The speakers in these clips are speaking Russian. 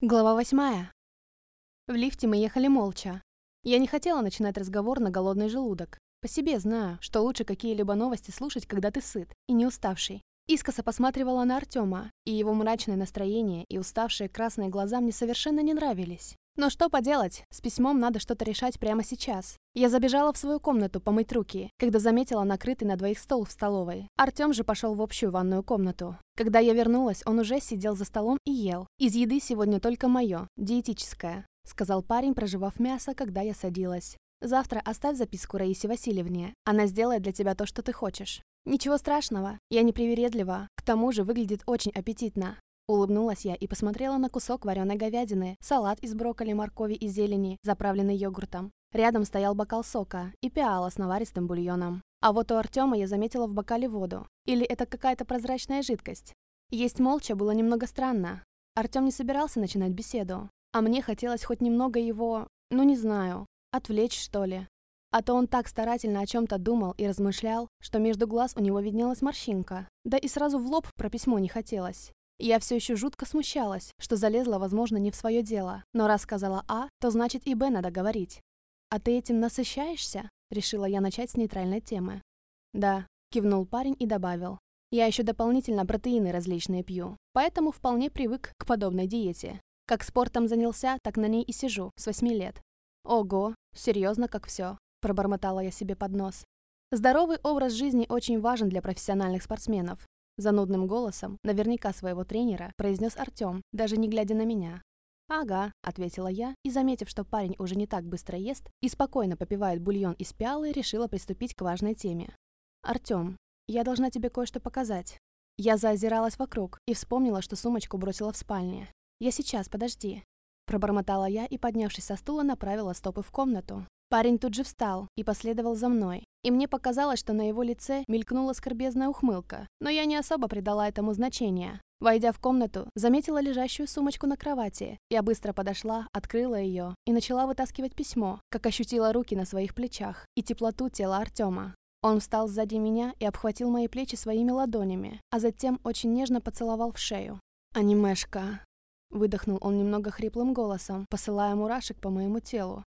Глава восьмая. В лифте мы ехали молча. Я не хотела начинать разговор на голодный желудок. По себе знаю, что лучше какие-либо новости слушать, когда ты сыт и не уставший. Искоса посматривала на Артема, и его мрачное настроение и уставшие красные глаза мне совершенно не нравились. Но что поделать, с письмом надо что-то решать прямо сейчас. Я забежала в свою комнату помыть руки, когда заметила накрытый на двоих стол в столовой. Артем же пошел в общую ванную комнату. Когда я вернулась, он уже сидел за столом и ел. Из еды сегодня только мое, диетическое, сказал парень, проживав мясо, когда я садилась. Завтра оставь записку Раисе Васильевне. Она сделает для тебя то, что ты хочешь. Ничего страшного, я не привередлива. К тому же выглядит очень аппетитно. Улыбнулась я и посмотрела на кусок вареной говядины, салат из брокколи, моркови и зелени, заправленный йогуртом. Рядом стоял бокал сока и пиала с наваристым бульоном. А вот у Артема я заметила в бокале воду. Или это какая-то прозрачная жидкость. Есть молча было немного странно. Артем не собирался начинать беседу. А мне хотелось хоть немного его, ну не знаю, отвлечь что ли. А то он так старательно о чем-то думал и размышлял, что между глаз у него виднелась морщинка. Да и сразу в лоб про письмо не хотелось. Я все еще жутко смущалась, что залезла, возможно, не в свое дело. Но раз сказала А, то значит и Б надо говорить. «А ты этим насыщаешься?» Решила я начать с нейтральной темы. «Да», — кивнул парень и добавил. «Я еще дополнительно протеины различные пью, поэтому вполне привык к подобной диете. Как спортом занялся, так на ней и сижу, с восьми лет». «Ого, серьезно как все», — пробормотала я себе под нос. Здоровый образ жизни очень важен для профессиональных спортсменов, Занудным голосом, наверняка своего тренера, произнес Артем, даже не глядя на меня. «Ага», — ответила я, и, заметив, что парень уже не так быстро ест и спокойно попивает бульон из пиалы, решила приступить к важной теме. «Артем, я должна тебе кое-что показать». Я заозиралась вокруг и вспомнила, что сумочку бросила в спальне. «Я сейчас, подожди». Пробормотала я и, поднявшись со стула, направила стопы в комнату. Парень тут же встал и последовал за мной. И мне показалось, что на его лице мелькнула скорбезная ухмылка, но я не особо придала этому значения. Войдя в комнату, заметила лежащую сумочку на кровати. Я быстро подошла, открыла ее и начала вытаскивать письмо, как ощутила руки на своих плечах и теплоту тела Артема. Он встал сзади меня и обхватил мои плечи своими ладонями, а затем очень нежно поцеловал в шею. «Анимешка», — выдохнул он немного хриплым голосом, посылая мурашек по моему телу.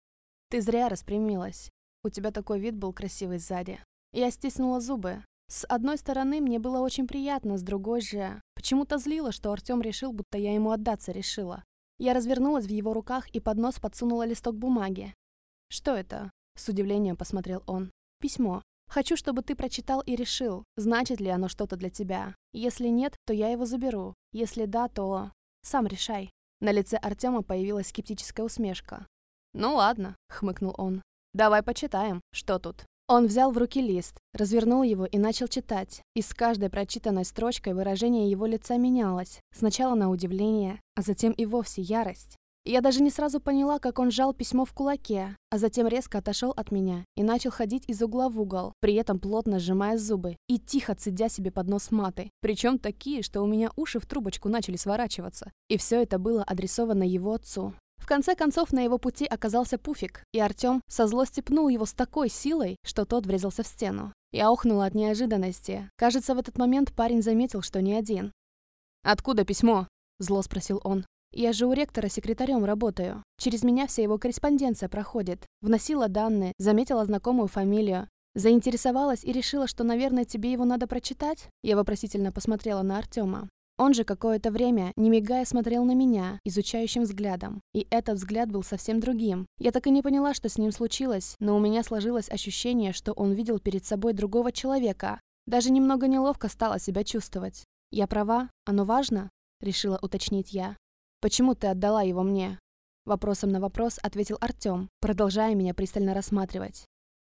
Ты зря распрямилась. У тебя такой вид был красивый сзади. Я стиснула зубы. С одной стороны, мне было очень приятно, с другой же... Почему-то злило, что Артем решил, будто я ему отдаться решила. Я развернулась в его руках и под нос подсунула листок бумаги. «Что это?» — с удивлением посмотрел он. «Письмо. Хочу, чтобы ты прочитал и решил, значит ли оно что-то для тебя. Если нет, то я его заберу. Если да, то... Сам решай». На лице Артема появилась скептическая усмешка. «Ну ладно», — хмыкнул он. «Давай почитаем, что тут». Он взял в руки лист, развернул его и начал читать. И с каждой прочитанной строчкой выражение его лица менялось. Сначала на удивление, а затем и вовсе ярость. Я даже не сразу поняла, как он сжал письмо в кулаке, а затем резко отошел от меня и начал ходить из угла в угол, при этом плотно сжимая зубы и тихо цедя себе под нос маты. Причем такие, что у меня уши в трубочку начали сворачиваться. И все это было адресовано его отцу. В конце концов, на его пути оказался Пуфик, и Артем со злости пнул его с такой силой, что тот врезался в стену. Я охнула от неожиданности. Кажется, в этот момент парень заметил, что не один. «Откуда письмо?» – зло спросил он. «Я же у ректора секретарем работаю. Через меня вся его корреспонденция проходит. Вносила данные, заметила знакомую фамилию. Заинтересовалась и решила, что, наверное, тебе его надо прочитать?» Я вопросительно посмотрела на Артема. Он же какое-то время, не мигая, смотрел на меня, изучающим взглядом. И этот взгляд был совсем другим. Я так и не поняла, что с ним случилось, но у меня сложилось ощущение, что он видел перед собой другого человека. Даже немного неловко стало себя чувствовать. «Я права? Оно важно?» — решила уточнить я. «Почему ты отдала его мне?» Вопросом на вопрос ответил Артем, продолжая меня пристально рассматривать.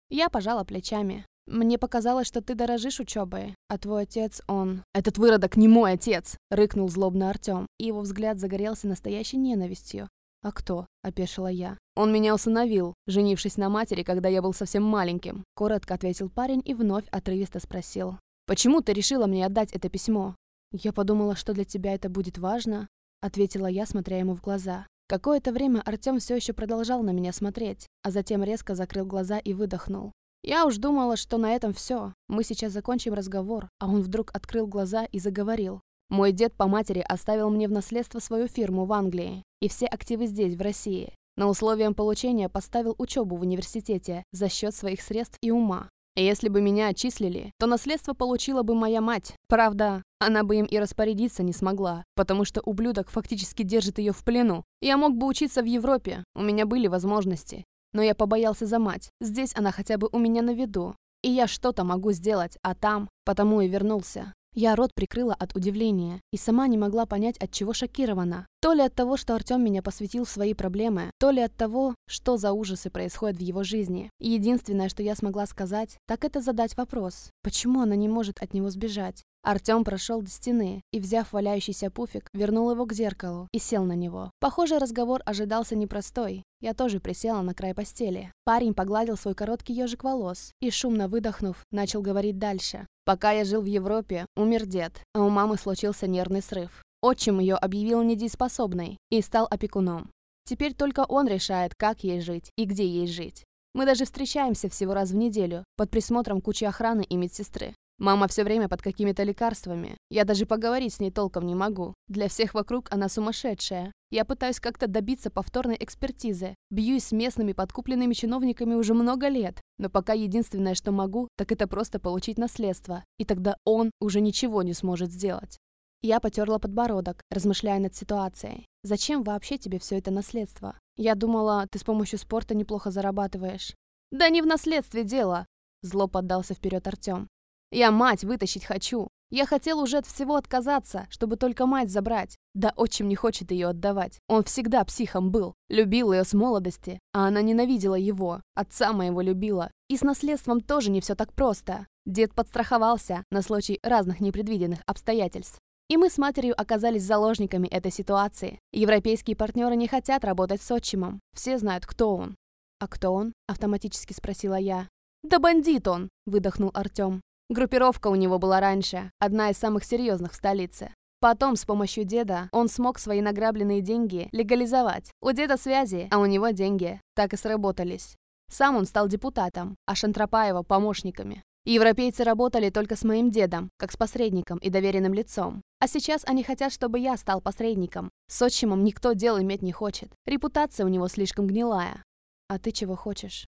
Я пожала плечами. «Мне показалось, что ты дорожишь учебой, а твой отец, он...» «Этот выродок не мой отец!» — рыкнул злобно Артем, и его взгляд загорелся настоящей ненавистью. «А кто?» — опешила я. «Он меня усыновил, женившись на матери, когда я был совсем маленьким», — коротко ответил парень и вновь отрывисто спросил. «Почему ты решила мне отдать это письмо?» «Я подумала, что для тебя это будет важно», — ответила я, смотря ему в глаза. Какое-то время Артем все еще продолжал на меня смотреть, а затем резко закрыл глаза и выдохнул. Я уж думала, что на этом все. Мы сейчас закончим разговор, а он вдруг открыл глаза и заговорил. Мой дед по матери оставил мне в наследство свою фирму в Англии и все активы здесь, в России. На условием получения поставил учебу в университете за счет своих средств и ума. Если бы меня отчислили, то наследство получила бы моя мать. Правда, она бы им и распорядиться не смогла, потому что ублюдок фактически держит ее в плену. Я мог бы учиться в Европе, у меня были возможности. Но я побоялся за мать. Здесь она хотя бы у меня на виду. И я что-то могу сделать, а там, потому и вернулся. Я рот прикрыла от удивления и сама не могла понять, от чего шокирована. То ли от того, что Артем меня посвятил в свои проблемы, то ли от того, что за ужасы происходят в его жизни. Единственное, что я смогла сказать, так это задать вопрос, почему она не может от него сбежать. Артем прошел до стены и, взяв валяющийся пуфик, вернул его к зеркалу и сел на него. Похоже, разговор ожидался непростой. Я тоже присела на край постели. Парень погладил свой короткий ежик волос и, шумно выдохнув, начал говорить дальше. Пока я жил в Европе, умер дед, а у мамы случился нервный срыв. Отчим ее объявил недееспособной и стал опекуном. Теперь только он решает, как ей жить и где ей жить. Мы даже встречаемся всего раз в неделю, под присмотром кучи охраны и медсестры. Мама все время под какими-то лекарствами. Я даже поговорить с ней толком не могу. Для всех вокруг она сумасшедшая. Я пытаюсь как-то добиться повторной экспертизы. Бьюсь с местными подкупленными чиновниками уже много лет. Но пока единственное, что могу, так это просто получить наследство. И тогда он уже ничего не сможет сделать. Я потерла подбородок, размышляя над ситуацией. Зачем вообще тебе все это наследство? Я думала, ты с помощью спорта неплохо зарабатываешь. Да не в наследстве дело, зло поддался вперед Артем. Я мать вытащить хочу. Я хотел уже от всего отказаться, чтобы только мать забрать. Да отчим не хочет ее отдавать. Он всегда психом был. Любил ее с молодости, а она ненавидела его. Отца моего любила. И с наследством тоже не все так просто. Дед подстраховался на случай разных непредвиденных обстоятельств. И мы с матерью оказались заложниками этой ситуации. Европейские партнеры не хотят работать с отчимом. Все знают, кто он. «А кто он?» – автоматически спросила я. «Да бандит он!» – выдохнул Артем. Группировка у него была раньше, одна из самых серьезных в столице. Потом с помощью деда он смог свои награбленные деньги легализовать. У деда связи, а у него деньги. Так и сработались. Сам он стал депутатом, а Шантропаева – помощниками. Европейцы работали только с моим дедом, как с посредником и доверенным лицом. А сейчас они хотят, чтобы я стал посредником. С отчимом никто дел иметь не хочет. Репутация у него слишком гнилая. А ты чего хочешь?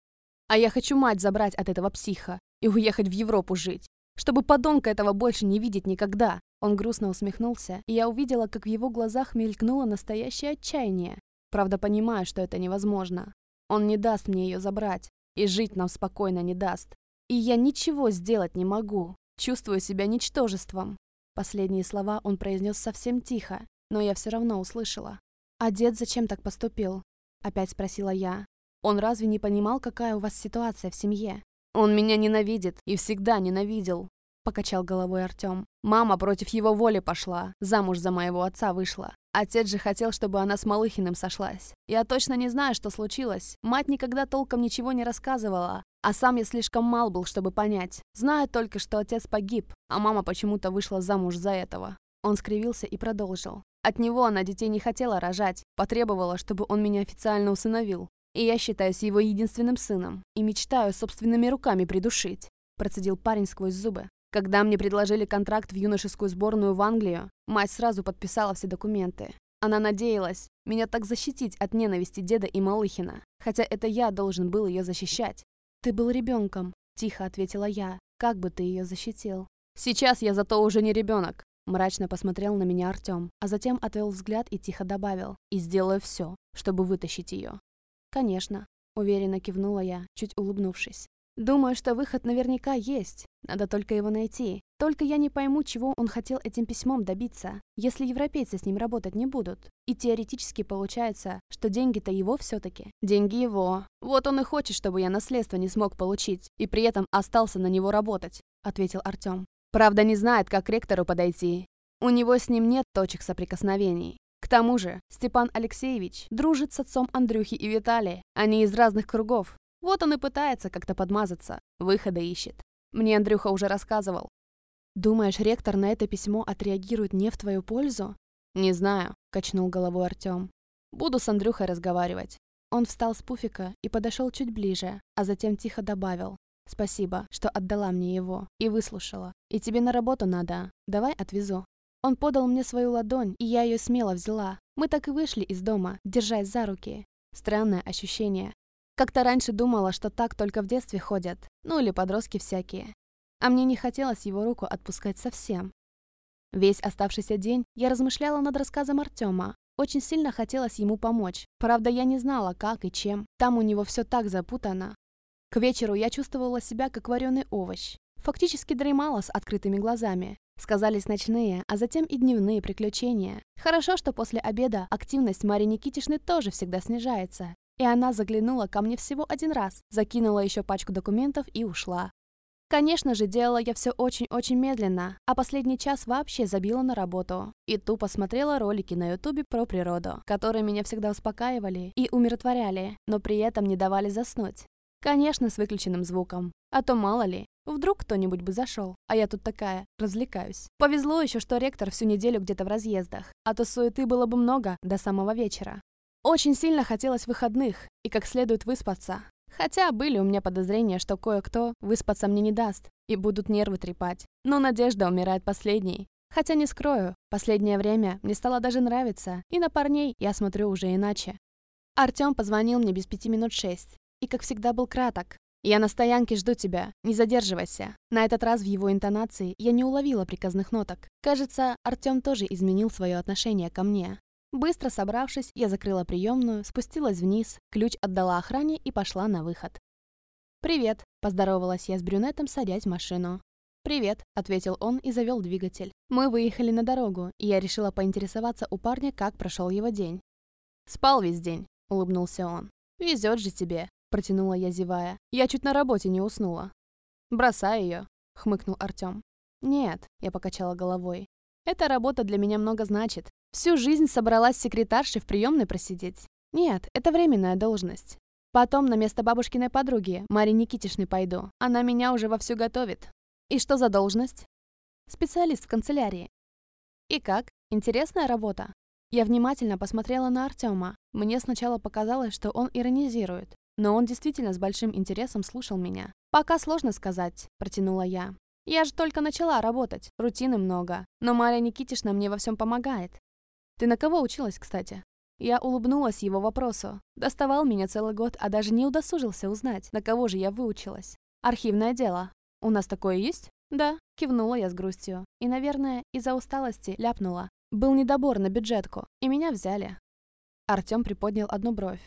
А я хочу мать забрать от этого психа и уехать в Европу жить. Чтобы подонка этого больше не видеть никогда. Он грустно усмехнулся, и я увидела, как в его глазах мелькнуло настоящее отчаяние. Правда, понимаю, что это невозможно. Он не даст мне ее забрать, и жить нам спокойно не даст. И я ничего сделать не могу. Чувствую себя ничтожеством. Последние слова он произнес совсем тихо, но я все равно услышала. «А дед зачем так поступил?» Опять спросила я. «Он разве не понимал, какая у вас ситуация в семье? «Он меня ненавидит и всегда ненавидел», — покачал головой Артем. «Мама против его воли пошла, замуж за моего отца вышла. Отец же хотел, чтобы она с Малыхиным сошлась. Я точно не знаю, что случилось. Мать никогда толком ничего не рассказывала, а сам я слишком мал был, чтобы понять. Знаю только, что отец погиб, а мама почему-то вышла замуж за этого». Он скривился и продолжил. От него она детей не хотела рожать, потребовала, чтобы он меня официально усыновил. И я считаюсь его единственным сыном и мечтаю собственными руками придушить», процедил парень сквозь зубы. Когда мне предложили контракт в юношескую сборную в Англию, мать сразу подписала все документы. Она надеялась меня так защитить от ненависти деда и Малыхина, хотя это я должен был ее защищать. «Ты был ребенком», — тихо ответила я. «Как бы ты ее защитил?» «Сейчас я зато уже не ребенок», — мрачно посмотрел на меня Артем, а затем отвел взгляд и тихо добавил. «И сделаю все, чтобы вытащить ее. «Конечно», — уверенно кивнула я, чуть улыбнувшись. «Думаю, что выход наверняка есть. Надо только его найти. Только я не пойму, чего он хотел этим письмом добиться, если европейцы с ним работать не будут. И теоретически получается, что деньги-то его все-таки. Деньги его. Вот он и хочет, чтобы я наследство не смог получить, и при этом остался на него работать», — ответил Артем. «Правда, не знает, как к ректору подойти. У него с ним нет точек соприкосновений. К тому же Степан Алексеевич дружит с отцом Андрюхи и Виталия. Они из разных кругов. Вот он и пытается как-то подмазаться, выхода ищет. Мне Андрюха уже рассказывал. «Думаешь, ректор на это письмо отреагирует не в твою пользу?» «Не знаю», — качнул головой Артем. «Буду с Андрюхой разговаривать». Он встал с пуфика и подошел чуть ближе, а затем тихо добавил. «Спасибо, что отдала мне его и выслушала. И тебе на работу надо. Давай отвезу». Он подал мне свою ладонь, и я ее смело взяла. Мы так и вышли из дома, держась за руки. Странное ощущение. Как-то раньше думала, что так только в детстве ходят. Ну или подростки всякие. А мне не хотелось его руку отпускать совсем. Весь оставшийся день я размышляла над рассказом Артема. Очень сильно хотелось ему помочь. Правда, я не знала, как и чем. Там у него все так запутано. К вечеру я чувствовала себя как вареный овощ. Фактически дремала с открытыми глазами. Сказались ночные, а затем и дневные приключения. Хорошо, что после обеда активность Марии Никитишны тоже всегда снижается. И она заглянула ко мне всего один раз, закинула еще пачку документов и ушла. Конечно же, делала я все очень-очень медленно, а последний час вообще забила на работу. И тупо смотрела ролики на ютубе про природу, которые меня всегда успокаивали и умиротворяли, но при этом не давали заснуть. Конечно, с выключенным звуком. А то мало ли, вдруг кто-нибудь бы зашел, а я тут такая, развлекаюсь. Повезло еще, что ректор всю неделю где-то в разъездах, а то суеты было бы много до самого вечера. Очень сильно хотелось выходных и как следует выспаться, Хотя были у меня подозрения, что кое-кто выспаться мне не даст и будут нервы трепать. Но надежда умирает последней. Хотя не скрою, последнее время мне стало даже нравиться, и на парней я смотрю уже иначе. Артём позвонил мне без пяти минут шесть, и, как всегда, был краток. «Я на стоянке жду тебя, не задерживайся». На этот раз в его интонации я не уловила приказных ноток. Кажется, Артём тоже изменил свое отношение ко мне. Быстро собравшись, я закрыла приемную, спустилась вниз, ключ отдала охране и пошла на выход. «Привет», – поздоровалась я с брюнетом, садясь в машину. «Привет», – ответил он и завел двигатель. Мы выехали на дорогу, и я решила поинтересоваться у парня, как прошел его день. «Спал весь день», – улыбнулся он. «Везет же тебе», – протянула я, зевая. «Я чуть на работе не уснула». «Бросай ее», – хмыкнул Артем. «Нет», – я покачала головой. «Эта работа для меня много значит. Всю жизнь собралась секретаршей в приемной просидеть. Нет, это временная должность. Потом на место бабушкиной подруги, Марии Никитишны, пойду. Она меня уже вовсю готовит. И что за должность? Специалист в канцелярии. И как? Интересная работа? Я внимательно посмотрела на Артема. Мне сначала показалось, что он иронизирует. Но он действительно с большим интересом слушал меня. «Пока сложно сказать», – протянула я. «Я же только начала работать, рутины много. Но Мария Никитишна мне во всем помогает. Ты на кого училась, кстати?» Я улыбнулась его вопросу. Доставал меня целый год, а даже не удосужился узнать, на кого же я выучилась. Архивное дело. У нас такое есть? Да, кивнула я с грустью. И, наверное, из-за усталости ляпнула. Был недобор на бюджетку, и меня взяли. Артём приподнял одну бровь.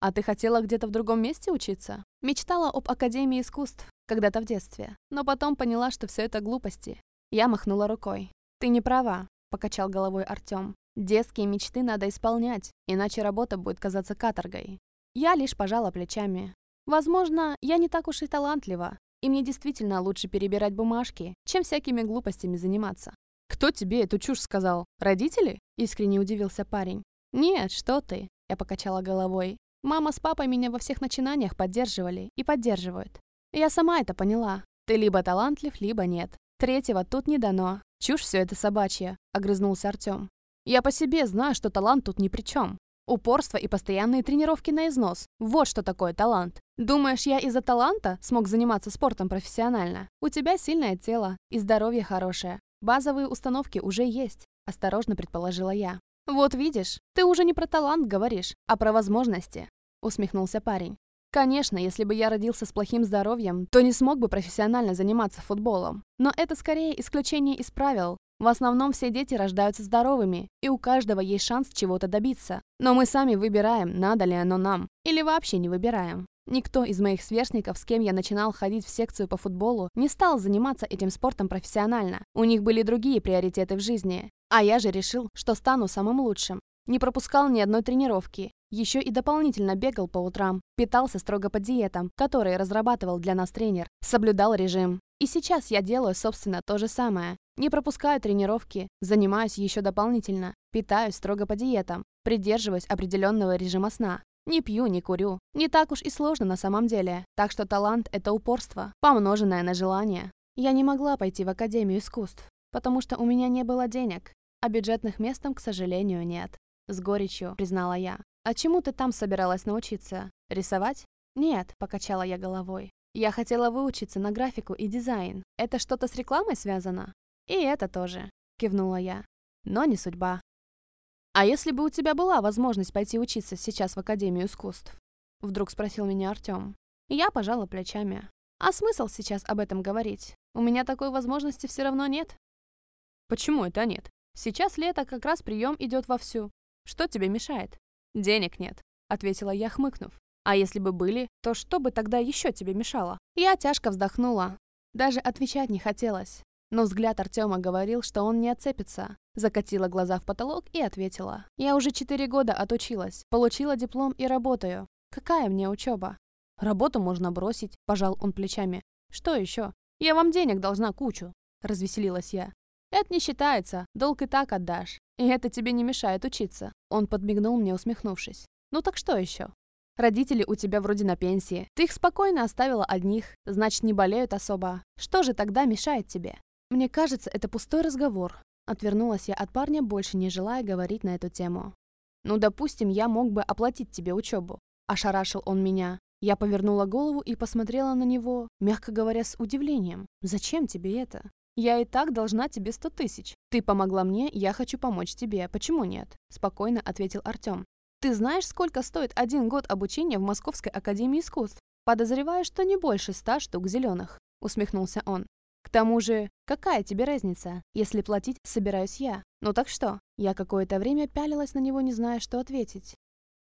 «А ты хотела где-то в другом месте учиться?» Мечтала об Академии искусств, когда-то в детстве. Но потом поняла, что все это глупости. Я махнула рукой. «Ты не права», — покачал головой Артём. Детские мечты надо исполнять, иначе работа будет казаться каторгой. Я лишь пожала плечами. Возможно, я не так уж и талантлива, и мне действительно лучше перебирать бумажки, чем всякими глупостями заниматься. «Кто тебе эту чушь сказал? Родители?» – искренне удивился парень. «Нет, что ты?» – я покачала головой. «Мама с папой меня во всех начинаниях поддерживали и поддерживают. Я сама это поняла. Ты либо талантлив, либо нет. Третьего тут не дано. Чушь все это собачья», – огрызнулся Артем. Я по себе знаю, что талант тут ни при чем. Упорство и постоянные тренировки на износ. Вот что такое талант. Думаешь, я из-за таланта смог заниматься спортом профессионально? У тебя сильное тело и здоровье хорошее. Базовые установки уже есть, осторожно предположила я. Вот видишь, ты уже не про талант говоришь, а про возможности, усмехнулся парень. Конечно, если бы я родился с плохим здоровьем, то не смог бы профессионально заниматься футболом. Но это скорее исключение из правил, в основном все дети рождаются здоровыми, и у каждого есть шанс чего-то добиться. Но мы сами выбираем, надо ли оно нам, или вообще не выбираем. Никто из моих сверстников, с кем я начинал ходить в секцию по футболу, не стал заниматься этим спортом профессионально. У них были другие приоритеты в жизни. А я же решил, что стану самым лучшим. Не пропускал ни одной тренировки. Еще и дополнительно бегал по утрам, питался строго по диетам, которые разрабатывал для нас тренер, соблюдал режим. И сейчас я делаю, собственно, то же самое. Не пропускаю тренировки, занимаюсь еще дополнительно, питаюсь строго по диетам, придерживаюсь определенного режима сна. Не пью, не курю. Не так уж и сложно на самом деле. Так что талант — это упорство, помноженное на желание. Я не могла пойти в Академию искусств, потому что у меня не было денег, а бюджетных мест там, к сожалению, нет. С горечью признала я. «А чему ты там собиралась научиться? Рисовать?» «Нет», — покачала я головой. «Я хотела выучиться на графику и дизайн. Это что-то с рекламой связано?» «И это тоже», — кивнула я. но не судьба. «А если бы у тебя была возможность пойти учиться сейчас в Академию искусств?» Вдруг спросил меня Артем. Я пожала плечами. А смысл сейчас об этом говорить? У меня такой возможности все равно нет. Почему это нет? Сейчас лето, как раз прием идет вовсю. Что тебе мешает? Денег нет, ответила я, хмыкнув. А если бы были, то что бы тогда еще тебе мешало? Я тяжко вздохнула. Даже отвечать не хотелось. Но взгляд Артема говорил, что он не отцепится. Закатила глаза в потолок и ответила. «Я уже четыре года отучилась, получила диплом и работаю. Какая мне учеба?» «Работу можно бросить», – пожал он плечами. «Что еще? Я вам денег должна кучу», – развеселилась я. «Это не считается, долг и так отдашь. И это тебе не мешает учиться». Он подмигнул мне, усмехнувшись. «Ну так что еще? Родители у тебя вроде на пенсии. Ты их спокойно оставила одних, значит, не болеют особо. Что же тогда мешает тебе? Мне кажется, это пустой разговор. Отвернулась я от парня, больше не желая говорить на эту тему. Ну, допустим, я мог бы оплатить тебе учебу. Ошарашил он меня. Я повернула голову и посмотрела на него, мягко говоря, с удивлением. «Зачем тебе это?» «Я и так должна тебе сто тысяч. Ты помогла мне, я хочу помочь тебе. Почему нет?» Спокойно ответил Артем. Ты знаешь, сколько стоит один год обучения в Московской академии искусств? Подозреваю, что не больше ста штук зеленых», — усмехнулся он. «К тому же, какая тебе разница, если платить собираюсь я? Ну так что?» Я какое-то время пялилась на него, не зная, что ответить.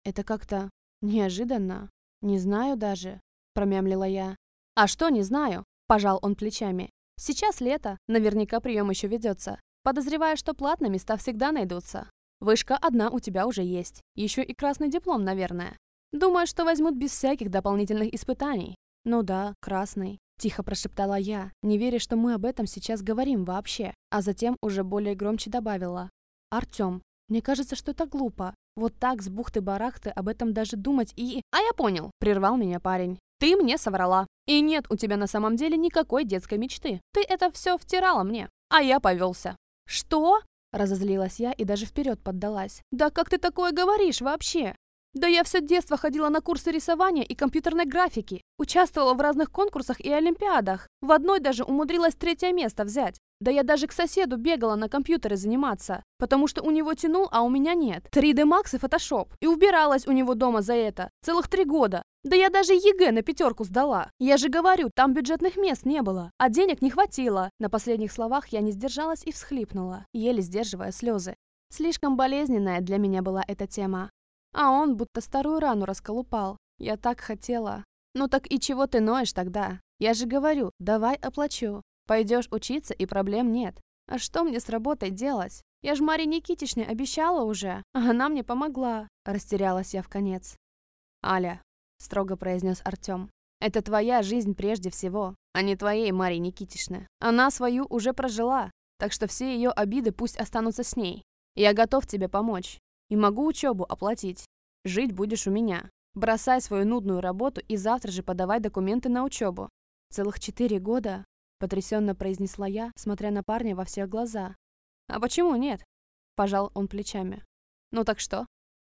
«Это как-то неожиданно. Не знаю даже», — промямлила я. «А что не знаю?» — пожал он плечами. «Сейчас лето, наверняка прием еще ведется. Подозреваю, что платные места всегда найдутся. Вышка одна у тебя уже есть. Еще и красный диплом, наверное. Думаю, что возьмут без всяких дополнительных испытаний. Ну да, красный. Тихо прошептала я, не веря, что мы об этом сейчас говорим вообще. А затем уже более громче добавила. Артем, мне кажется, что это глупо. Вот так с бухты-барахты об этом даже думать и... А я понял, прервал меня парень. Ты мне соврала. И нет у тебя на самом деле никакой детской мечты. Ты это все втирала мне. А я повелся. Что? Разозлилась я и даже вперед подалась. «Да как ты такое говоришь вообще?» «Да я все детство ходила на курсы рисования и компьютерной графики. Участвовала в разных конкурсах и олимпиадах. В одной даже умудрилась третье место взять. Да я даже к соседу бегала на компьютере заниматься, потому что у него тянул, а у меня нет. 3D Max и Photoshop. И убиралась у него дома за это. Целых три года. Да я даже ЕГЭ на пятерку сдала. Я же говорю, там бюджетных мест не было, а денег не хватило. На последних словах я не сдержалась и всхлипнула, еле сдерживая слезы. Слишком болезненная для меня была эта тема. А он будто старую рану расколупал. Я так хотела. Ну так и чего ты ноешь тогда? Я же говорю, давай оплачу. Пойдешь учиться и проблем нет. А что мне с работой делать? Я ж Маре Никитичне обещала уже, а она мне помогла. Растерялась я в конец. Аля, строго произнес Артем. «Это твоя жизнь прежде всего, а не твоей Марии Никитишны. Она свою уже прожила, так что все ее обиды пусть останутся с ней. Я готов тебе помочь и могу учебу оплатить. Жить будешь у меня. Бросай свою нудную работу и завтра же подавай документы на учебу. Целых четыре года?» Потрясенно произнесла я, смотря на парня во все глаза. «А почему нет?» Пожал он плечами. «Ну так что?»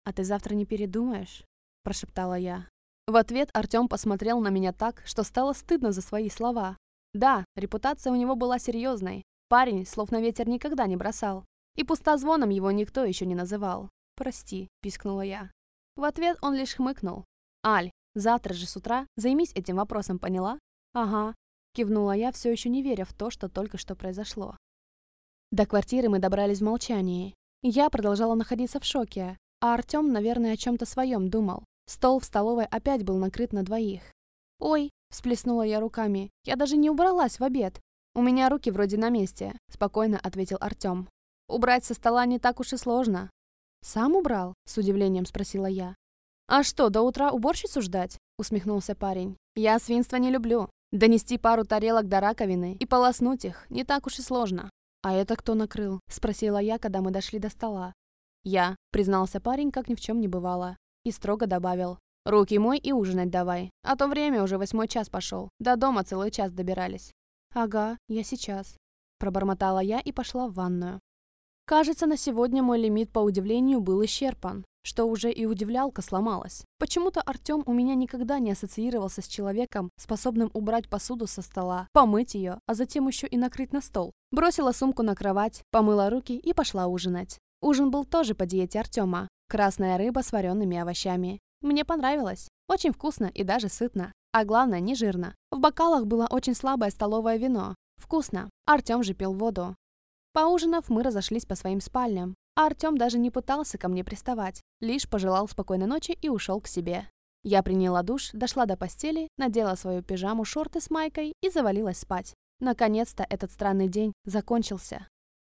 «А ты завтра не передумаешь?» Прошептала я. В ответ Артем посмотрел на меня так, что стало стыдно за свои слова. Да, репутация у него была серьезной. Парень слов на ветер никогда не бросал. И пустозвоном его никто еще не называл. «Прости», — пискнула я. В ответ он лишь хмыкнул. «Аль, завтра же с утра займись этим вопросом, поняла?» «Ага», — кивнула я, все еще не веря в то, что только что произошло. До квартиры мы добрались в молчании. Я продолжала находиться в шоке, а Артем, наверное, о чем-то своем думал. Стол в столовой опять был накрыт на двоих. «Ой!» – всплеснула я руками. «Я даже не убралась в обед!» «У меня руки вроде на месте», – спокойно ответил Артем. «Убрать со стола не так уж и сложно». «Сам убрал?» – с удивлением спросила я. «А что, до утра уборщицу ждать?» – усмехнулся парень. «Я свинство не люблю. Донести пару тарелок до раковины и полоснуть их не так уж и сложно». «А это кто накрыл?» – спросила я, когда мы дошли до стола. «Я», – признался парень, как ни в чем не бывало и строго добавил. «Руки мой и ужинать давай, а то время уже восьмой час пошел. До дома целый час добирались». «Ага, я сейчас», – пробормотала я и пошла в ванную. Кажется, на сегодня мой лимит по удивлению был исчерпан, что уже и удивлялка сломалась. Почему-то Артем у меня никогда не ассоциировался с человеком, способным убрать посуду со стола, помыть ее, а затем еще и накрыть на стол. Бросила сумку на кровать, помыла руки и пошла ужинать. Ужин был тоже по диете Артема. Красная рыба с вареными овощами. Мне понравилось. Очень вкусно и даже сытно. А главное, не жирно. В бокалах было очень слабое столовое вино. Вкусно. Артем же пил воду. Поужинав, мы разошлись по своим спальням. А Артем даже не пытался ко мне приставать. Лишь пожелал спокойной ночи и ушел к себе. Я приняла душ, дошла до постели, надела свою пижаму, шорты с майкой и завалилась спать. Наконец-то этот странный день закончился.